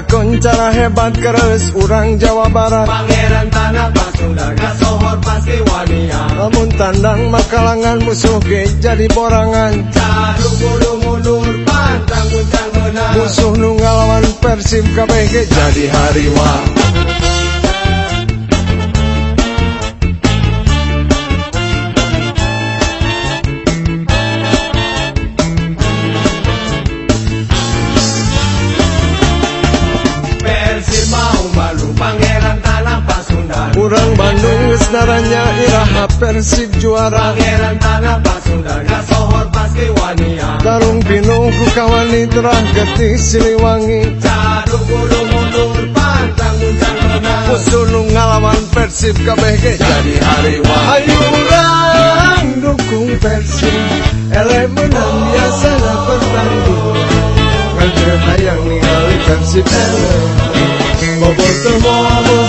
Kakon cara hebat keres urang Jawa Barat. Pangeran tanah Pasundan kasohor pasti wania Namun tandang makalangan musuh ge jadi borangan. Caduk bulu mundur pantang guncang menang Musuh nu ngalawan Persib kabeh jadi hariwa Urang Bandung geus naranya iraha Persib juara. Pangeran tanah Pasundan kasohor pasti wania. Tarung pinuh ku kawani terah getih siliwangi. Caduk bulu mundur pantang guncang menang Musuh nu ngalawan Persib kabeh ge. Jadi hariwa Ayo urang dukung Persib. Ele menang biasa pertanding Ngan hayang ningali Persib. Ele Bobot semua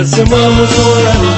Nós amamos morar